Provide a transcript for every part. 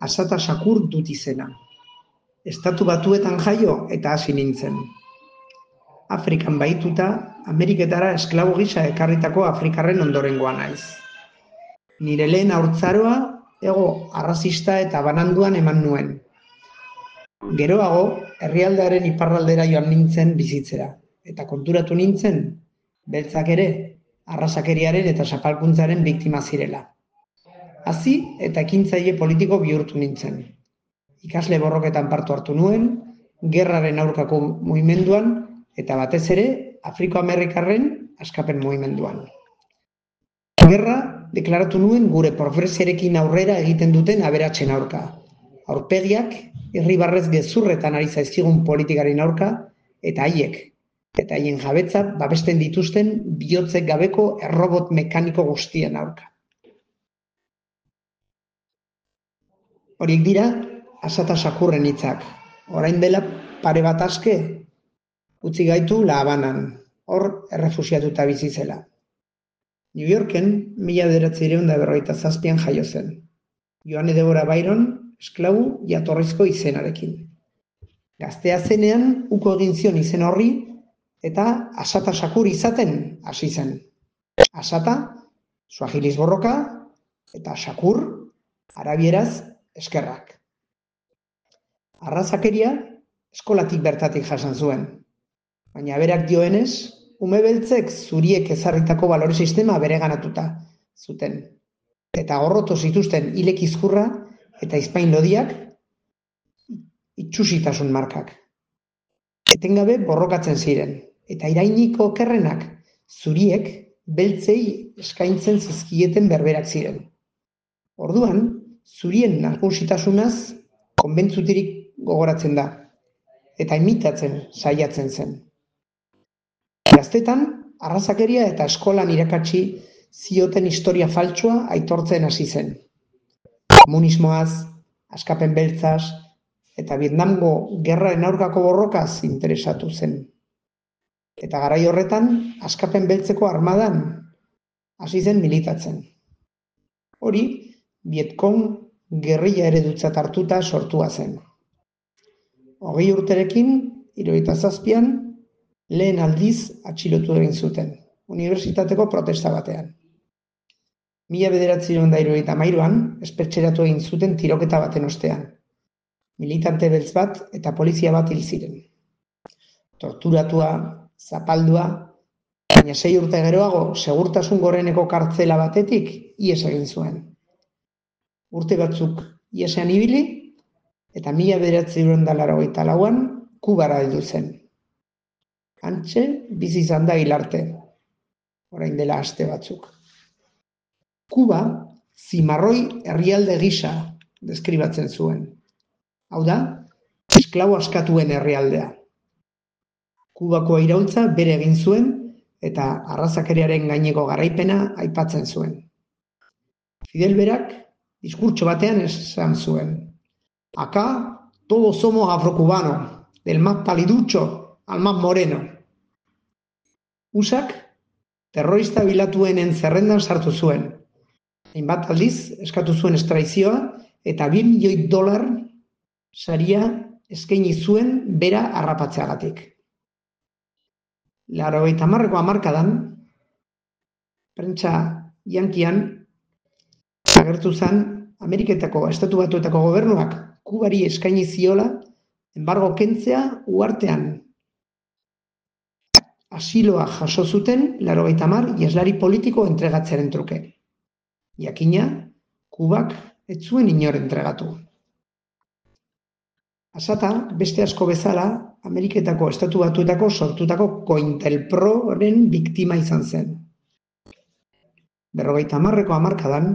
Asata Shakur dut izena. Estatu batuetan jaio eta hasi nintzen. Afrikan bahituta, Ameriketara esklabo gisa ekarritako Afrikarren ondorengoa naiz. Nire lehen haurtzaroa, ego arrazista eta bananduan eman nuen. Geroago, herrialdearen iparraldera joan nintzen bizitzera, eta konturatu nintzen, beltzak ere, arrasakeriaren eta zapalkuntzaren biktima zirela. Hazi eta ekintzaile politiko bihurtu nintzen. Ikasle borroketan partu hartu nuen, gerraren aurkako mugimenduan eta batez ere Afriko-Amerikarren askapen mugimenduan. Gerra deklaratu nuen gure profesiarekin aurrera egiten duten aberatsen aurka. Aurpegiak irribarrez gezurretan ari zaizkigun politikaren aurka eta haiek eta haien jabetza babesten dituzten bihotzek gabeko errobot mekaniko guztien aurka. Horiek dira, asata sakurren hitzak. Orain dela pare bat aske, utzi gaitu La Habanan, hor errefusiatuta bizi zela. New Yorken, mila bederatzireun da berroita zazpian jaio zen. Joan Edebora Byron, esklabu jatorrizko izenarekin. Gaztea zenean, uko egin zion izen horri, eta asata sakur izaten hasi zen. Asata, suagiliz borroka, eta sakur, arabieraz, eskerrak. Arrazakeria, eskolatik bertatik jasan zuen. Baina berak dioenez, ume beltzek zuriek ezarritako balore sistema bereganatuta zuten. Eta gorroto zituzten hilek izkurra eta izpain lodiak itxusitasun markak. Etengabe borrokatzen ziren, eta irainiko kerrenak zuriek beltzei eskaintzen zizkieten berberak ziren. Orduan, zurien nagusitasunaz konbentzutirik gogoratzen da, eta imitatzen saiatzen zen. Gaztetan, arrazakeria eta eskolan irakatsi zioten historia faltsua aitortzen hasi zen. Komunismoaz, askapen beltzaz, eta Vietnamgo gerraren aurkako borrokaz interesatu zen. Eta garai horretan, askapen beltzeko armadan hasi zen militatzen. Hori, Vietkong gerrilla eredutzat hartuta sortua zen. Hogei urterekin, iroita zazpian, lehen aldiz atxilotu egin zuten, unibertsitateko protesta batean. Mila bederatzi da iroita mairuan, espetxeratu egin zuten tiroketa baten ostean. Militante beltz bat eta polizia bat hil ziren. Torturatua, zapaldua, baina sei urte geroago segurtasun goreneko kartzela batetik ies egin zuen. Urte batzuk iesean ibili, eta mila bederatzi da laro lauan, kubara heldu zen. Antxe, bizi izan da hilarte, orain dela aste batzuk. Kuba, zimarroi herrialde gisa deskribatzen zuen. Hau da, esklau askatuen herrialdea. Kubako iraultza bere egin zuen eta arrazakeriaren gaineko garaipena aipatzen zuen. Fidel berak, diskurtso batean esan zuen. Aka, todos somos afrokubano, del más paliducho al más moreno. Usak, terrorista bilatuenen zerrendan sartu zuen. Hainbat aldiz, eskatu zuen estraizioa, eta 2 milioi dolar saria eskaini zuen bera harrapatzeagatik. Laro eta marreko amarkadan, prentsa jankian, agertu zen Ameriketako Estatu Batuetako gobernuak kubari eskaini ziola, embargo kentzea uartean asiloa jaso zuten laurogeita hamar ieslari politiko entregatzearen truke. Jakina, Kubak ez zuen inor entregatu. Asata, beste asko bezala, Ameriketako estatu batuetako sortutako Cointelproren biktima izan zen. Berrogeita hamarreko hamarkadan,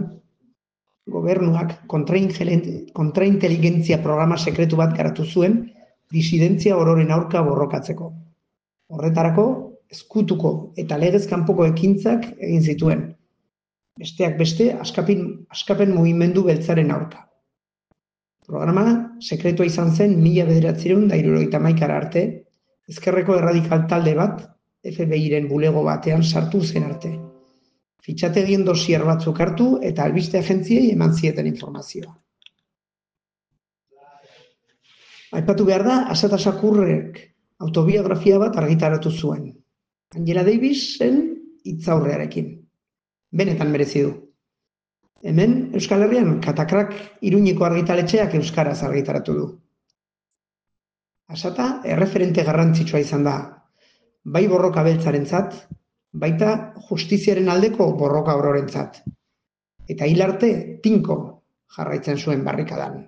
gobernuak kontrainteligentzia programa sekretu bat garatu zuen disidentzia ororen aurka borrokatzeko. Horretarako, ezkutuko eta legez kanpoko ekintzak egin zituen. Besteak beste, askapin, askapen mugimendu beltzaren aurka. Programa sekretua izan zen mila bederatzireun da irurogeita maikara arte, ezkerreko erradikal talde bat, FBI-ren bulego batean sartu zen arte. Fitxategien dosier batzuk hartu eta albiste agentziei eman zieten informazioa. Aipatu behar da, Asata Sakurrek autobiografia bat argitaratu zuen. Angela Davisen hitzaurrearekin. Benetan merezi du. Hemen, Euskal Herrian, katakrak iruñeko argitaletxeak Euskaraz argitaratu du. Asata, erreferente garrantzitsua izan da, bai borroka beltzarentzat, baita justiziaren aldeko borroka ororentzat. Eta hil arte, tinko jarraitzen zuen barrikadan.